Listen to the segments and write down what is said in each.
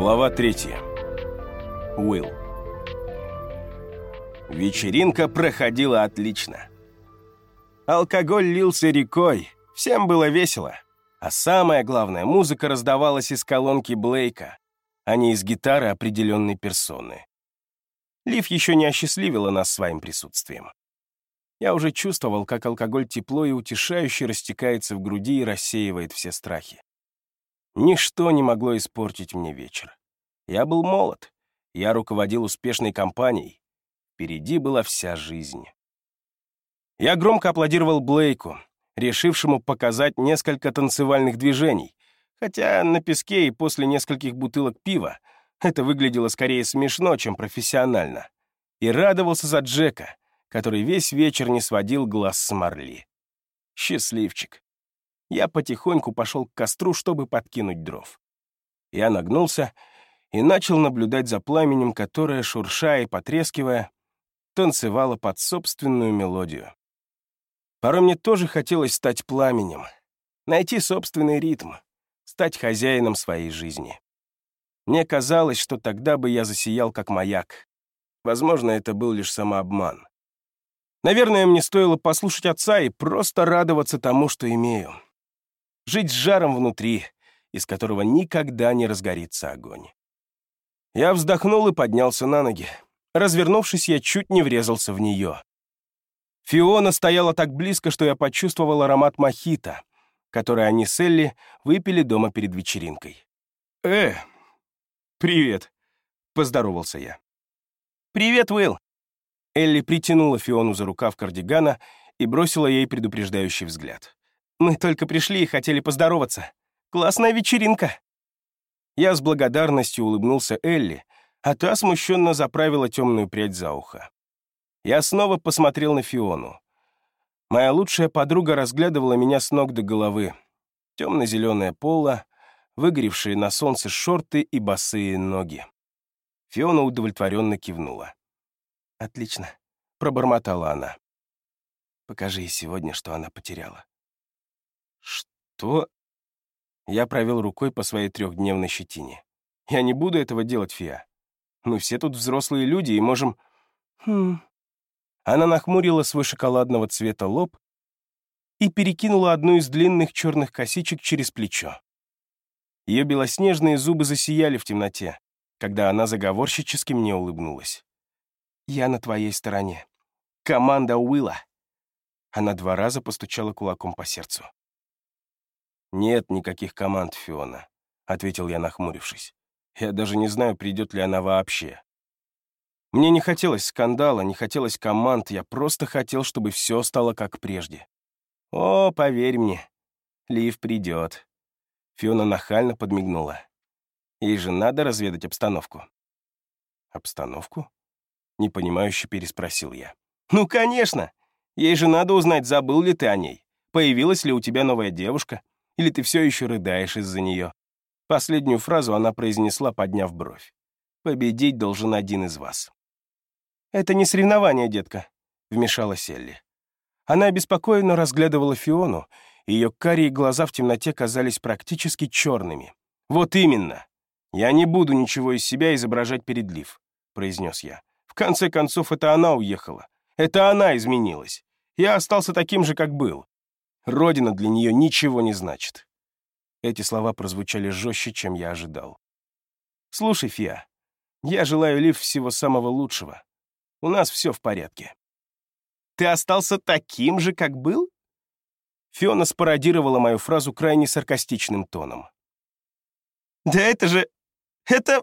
Глава третья. Уилл. Вечеринка проходила отлично. Алкоголь лился рекой, всем было весело. А самое главное, музыка раздавалась из колонки Блейка, а не из гитары определенной персоны. Лив еще не осчастливила нас своим присутствием. Я уже чувствовал, как алкоголь тепло и утешающе растекается в груди и рассеивает все страхи. Ничто не могло испортить мне вечер. Я был молод, я руководил успешной компанией. Впереди была вся жизнь. Я громко аплодировал Блейку, решившему показать несколько танцевальных движений, хотя на песке и после нескольких бутылок пива это выглядело скорее смешно, чем профессионально. И радовался за Джека, который весь вечер не сводил глаз с Марли. Счастливчик. Я потихоньку пошел к костру, чтобы подкинуть дров. Я нагнулся и начал наблюдать за пламенем, которое, шурша и потрескивая, танцевало под собственную мелодию. Порой мне тоже хотелось стать пламенем, найти собственный ритм, стать хозяином своей жизни. Мне казалось, что тогда бы я засиял как маяк. Возможно, это был лишь самообман. Наверное, мне стоило послушать отца и просто радоваться тому, что имею. Жить с жаром внутри, из которого никогда не разгорится огонь. Я вздохнул и поднялся на ноги. Развернувшись, я чуть не врезался в нее. Фиона стояла так близко, что я почувствовал аромат мохито, который они с Элли выпили дома перед вечеринкой. «Э, привет», — поздоровался я. «Привет, Уилл». Элли притянула Фиону за рукав кардигана и бросила ей предупреждающий взгляд. «Мы только пришли и хотели поздороваться. Классная вечеринка». Я с благодарностью улыбнулся Элли, а та смущенно заправила темную прядь за ухо. Я снова посмотрел на Фиону. Моя лучшая подруга разглядывала меня с ног до головы. Темно-зеленое поло, выгоревшие на солнце шорты и босые ноги. Фиона удовлетворенно кивнула. «Отлично», — пробормотала она. «Покажи ей сегодня, что она потеряла». «Что?» Я провел рукой по своей трехдневной щетине. «Я не буду этого делать, Фиа. Мы все тут взрослые люди и можем...» «Хм...» Она нахмурила свой шоколадного цвета лоб и перекинула одну из длинных черных косичек через плечо. Ее белоснежные зубы засияли в темноте, когда она заговорщически мне улыбнулась. «Я на твоей стороне. Команда Уилла!» Она два раза постучала кулаком по сердцу. «Нет никаких команд, Фиона», — ответил я, нахмурившись. «Я даже не знаю, придет ли она вообще. Мне не хотелось скандала, не хотелось команд, я просто хотел, чтобы все стало как прежде. О, поверь мне, Лив придет». Фиона нахально подмигнула. Ей же надо разведать обстановку. «Обстановку?» — непонимающе переспросил я. «Ну, конечно! Ей же надо узнать, забыл ли ты о ней. Появилась ли у тебя новая девушка? Или ты все еще рыдаешь из-за нее?» Последнюю фразу она произнесла, подняв бровь. «Победить должен один из вас». «Это не соревнование, детка», — вмешалась Элли. Она обеспокоенно разглядывала Фиону, и ее карие глаза в темноте казались практически черными. «Вот именно! Я не буду ничего из себя изображать перед Лив», — произнес я. «В конце концов, это она уехала. Это она изменилась. Я остался таким же, как был. Родина для нее ничего не значит. Эти слова прозвучали жестче, чем я ожидал. «Слушай, Фиа, я желаю Лив всего самого лучшего. У нас все в порядке». «Ты остался таким же, как был?» Фиона спародировала мою фразу крайне саркастичным тоном. «Да это же... это...»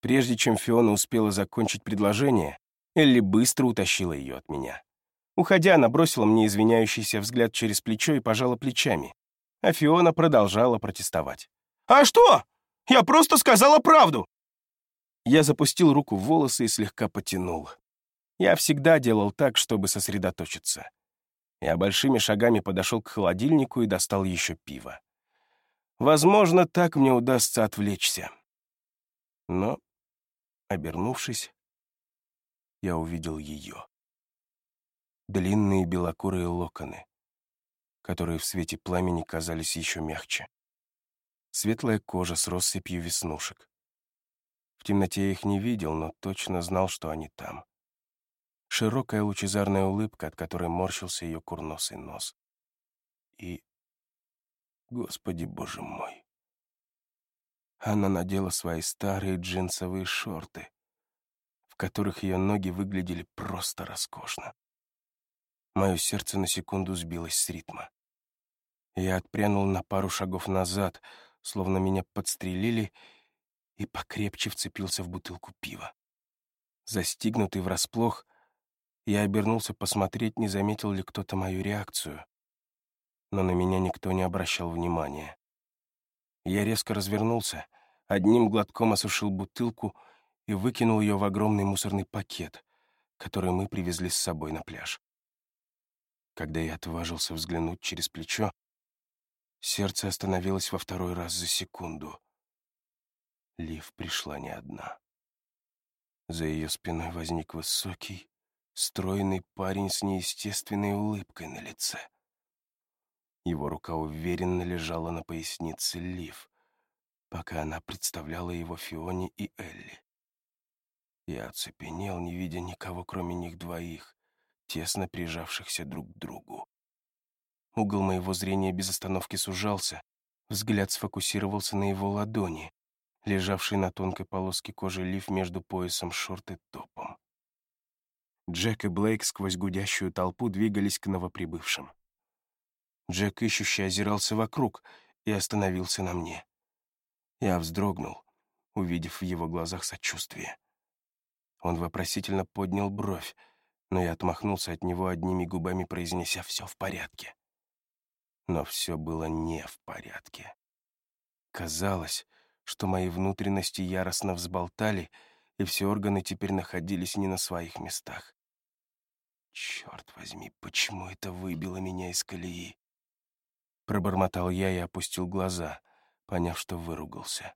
Прежде чем Фиона успела закончить предложение, Элли быстро утащила ее от меня. Уходя, она бросила мне извиняющийся взгляд через плечо и пожала плечами. А Фиона продолжала протестовать. «А что? Я просто сказала правду!» Я запустил руку в волосы и слегка потянул. Я всегда делал так, чтобы сосредоточиться. Я большими шагами подошел к холодильнику и достал еще пиво. Возможно, так мне удастся отвлечься. Но, обернувшись, я увидел ее длинные белокурые локоны, которые в свете пламени казались еще мягче. Светлая кожа с россыпью веснушек, В темноте я их не видел, но точно знал, что они там. Широкая лучезарная улыбка, от которой морщился ее курносый нос. И... Господи, боже мой! Она надела свои старые джинсовые шорты, в которых ее ноги выглядели просто роскошно. Мое сердце на секунду сбилось с ритма. Я отпрянул на пару шагов назад, словно меня подстрелили, и покрепче вцепился в бутылку пива. Застигнутый врасплох, я обернулся посмотреть, не заметил ли кто-то мою реакцию. Но на меня никто не обращал внимания. Я резко развернулся, одним глотком осушил бутылку и выкинул ее в огромный мусорный пакет, который мы привезли с собой на пляж. Когда я отважился взглянуть через плечо, сердце остановилось во второй раз за секунду. Лив пришла не одна. За ее спиной возник высокий, стройный парень с неестественной улыбкой на лице. Его рука уверенно лежала на пояснице Лив, пока она представляла его Фионе и Элли. Я оцепенел, не видя никого, кроме них двоих, тесно прижавшихся друг к другу. Угол моего зрения без остановки сужался, взгляд сфокусировался на его ладони, лежавшей на тонкой полоске кожи лиф между поясом шорт и топом. Джек и Блейк сквозь гудящую толпу двигались к новоприбывшим. Джек ищуще озирался вокруг и остановился на мне. Я вздрогнул, увидев в его глазах сочувствие. Он вопросительно поднял бровь, но я отмахнулся от него одними губами, произнеся «все в порядке». Но все было не в порядке. Казалось, что мои внутренности яростно взболтали, и все органы теперь находились не на своих местах. Черт возьми, почему это выбило меня из колеи? Пробормотал я и опустил глаза, поняв, что выругался.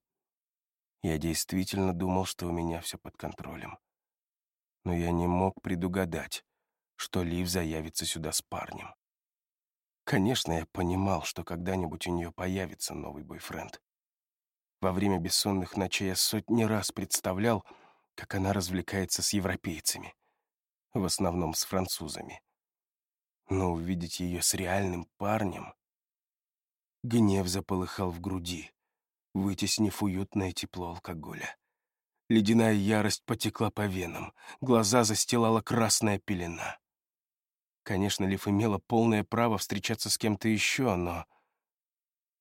Я действительно думал, что у меня все под контролем но я не мог предугадать, что Лив заявится сюда с парнем. Конечно, я понимал, что когда-нибудь у нее появится новый бойфренд. Во время бессонных ночей я сотни раз представлял, как она развлекается с европейцами, в основном с французами. Но увидеть ее с реальным парнем... Гнев заполыхал в груди, вытеснив уютное тепло алкоголя. Ледяная ярость потекла по венам, глаза застилала красная пелена. Конечно, Лив имела полное право встречаться с кем-то еще, но...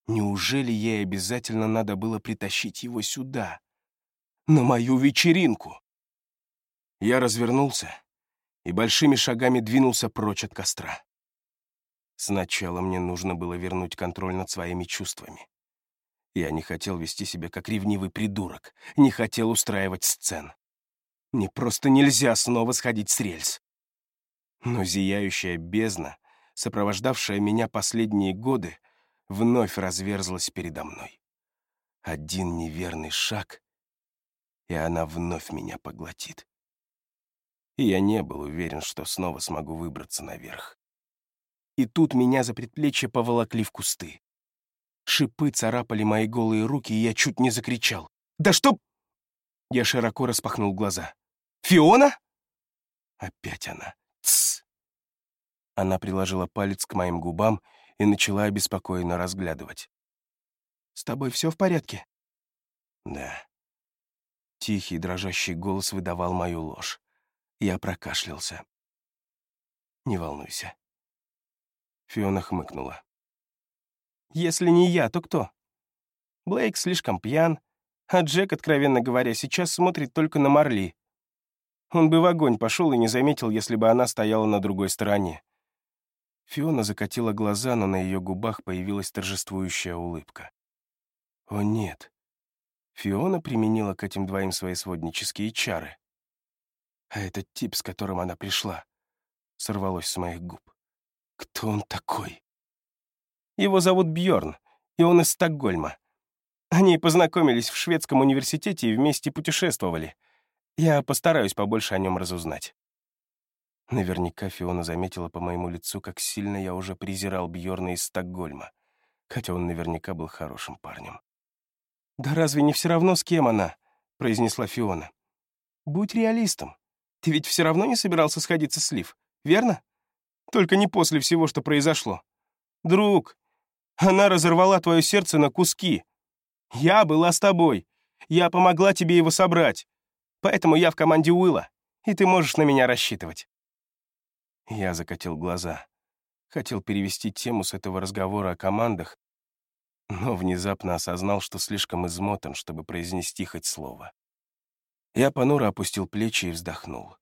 Неужели ей обязательно надо было притащить его сюда? На мою вечеринку? Я развернулся и большими шагами двинулся прочь от костра. Сначала мне нужно было вернуть контроль над своими чувствами. Я не хотел вести себя как ревнивый придурок, не хотел устраивать сцен. Мне просто нельзя снова сходить с рельс. Но зияющая бездна, сопровождавшая меня последние годы, вновь разверзлась передо мной. Один неверный шаг, и она вновь меня поглотит. И я не был уверен, что снова смогу выбраться наверх. И тут меня за предплечье поволокли в кусты. Шипы царапали мои голые руки, и я чуть не закричал. «Да что...» Я широко распахнул глаза. «Фиона?» Опять она. «Тсс!» Она приложила палец к моим губам и начала обеспокоенно разглядывать. «С тобой все в порядке?» «Да». Тихий, дрожащий голос выдавал мою ложь. Я прокашлялся. «Не волнуйся». Фиона хмыкнула. Если не я, то кто? Блейк слишком пьян, а Джек, откровенно говоря, сейчас смотрит только на Марли. Он бы в огонь пошел и не заметил, если бы она стояла на другой стороне. Фиона закатила глаза, но на ее губах появилась торжествующая улыбка. О нет. Фиона применила к этим двоим свои своднические чары. А этот тип, с которым она пришла, сорвалось с моих губ. Кто он такой? Его зовут Бьорн, и он из Стокгольма. Они познакомились в шведском университете и вместе путешествовали. Я постараюсь побольше о нем разузнать. Наверняка Фиона заметила по моему лицу, как сильно я уже презирал Бьорна из Стокгольма, хотя он наверняка был хорошим парнем. «Да разве не все равно, с кем она?» — произнесла Фиона. «Будь реалистом. Ты ведь все равно не собирался сходиться с Лив, верно? Только не после всего, что произошло. Друг, она разорвала твое сердце на куски. Я была с тобой. Я помогла тебе его собрать. Поэтому я в команде Уилла, и ты можешь на меня рассчитывать». Я закатил глаза. Хотел перевести тему с этого разговора о командах, но внезапно осознал, что слишком измотан, чтобы произнести хоть слово. Я понуро опустил плечи и вздохнул.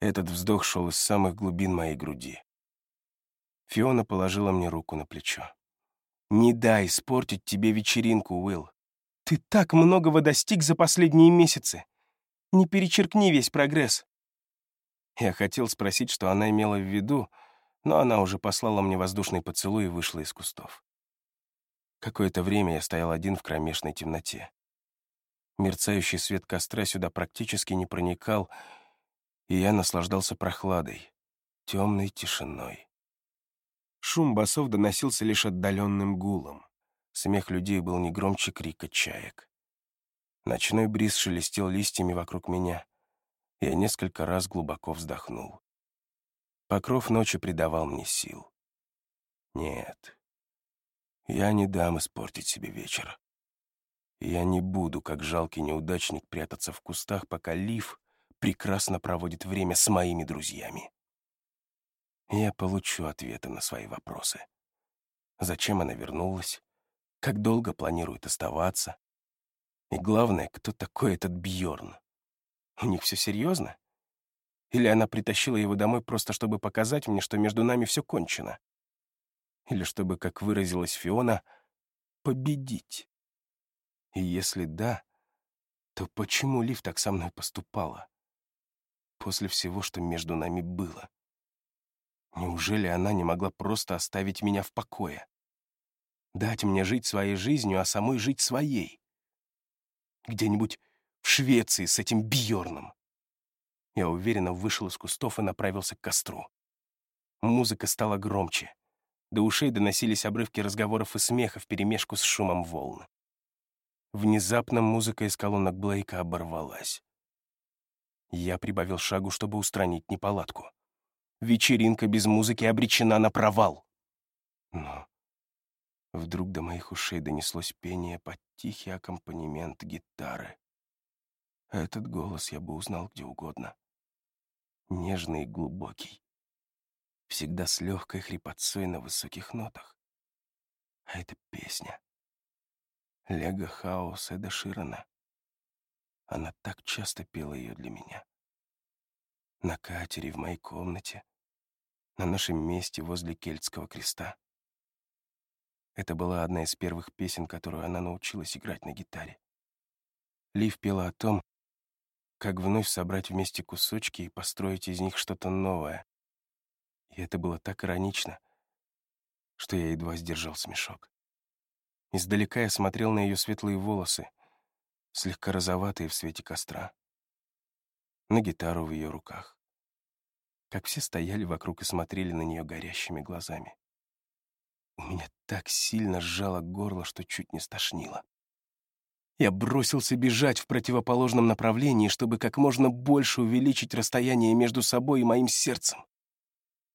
Этот вздох шел из самых глубин моей груди. Фиона положила мне руку на плечо. «Не дай испортить тебе вечеринку, Уилл. Ты так многого достиг за последние месяцы. Не перечеркни весь прогресс». Я хотел спросить, что она имела в виду, но она уже послала мне воздушный поцелуй и вышла из кустов. Какое-то время я стоял один в кромешной темноте. Мерцающий свет костра сюда практически не проникал, и я наслаждался прохладой, темной тишиной. Шум басов доносился лишь отдаленным гулом. Смех людей был не громче крика чаек. Ночной бриз шелестел листьями вокруг меня. Я несколько раз глубоко вздохнул. Покров ночи придавал мне сил. Нет, я не дам испортить себе вечер. Я не буду, как жалкий неудачник, прятаться в кустах, пока Лив прекрасно проводит время с моими друзьями. Я получу ответы на свои вопросы. Зачем она вернулась? Как долго планирует оставаться? И главное, кто такой этот Бьорн? У них все серьезно? Или она притащила его домой просто, чтобы показать мне, что между нами все кончено? Или чтобы, как выразилась Фиона, победить? И если да, то почему Лив так со мной поступала? После всего, что между нами было. Неужели она не могла просто оставить меня в покое? Дать мне жить своей жизнью, а самой жить своей? Где-нибудь в Швеции с этим Бьорном. Я уверенно вышел из кустов и направился к костру. Музыка стала громче. До ушей доносились обрывки разговоров и смеха вперемешку с шумом волн. Внезапно музыка из колонок Блейка оборвалась. Я прибавил шагу, чтобы устранить неполадку. Вечеринка без музыки обречена на провал. Но вдруг до моих ушей донеслось пение под тихий аккомпанемент гитары. Этот голос я бы узнал где угодно. Нежный и глубокий всегда с легкой хрипотцой на высоких нотах. А это песня. Лего Хаус Эда Ширана. Она так часто пела ее для меня. На катере, в моей комнате, на нашем месте возле Кельтского креста. Это была одна из первых песен, которую она научилась играть на гитаре. Лив пела о том, как вновь собрать вместе кусочки и построить из них что-то новое, и это было так иронично, что я едва сдержал смешок. Издалека я смотрел на ее светлые волосы, слегка розоватые в свете костра, на гитару в ее руках. Как все стояли вокруг и смотрели на нее горящими глазами. У меня так сильно сжало горло, что чуть не стошнило. Я бросился бежать в противоположном направлении, чтобы как можно больше увеличить расстояние между собой и моим сердцем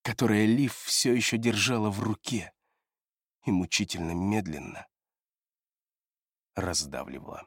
которое Лив все еще держала в руке и мучительно медленно раздавливала.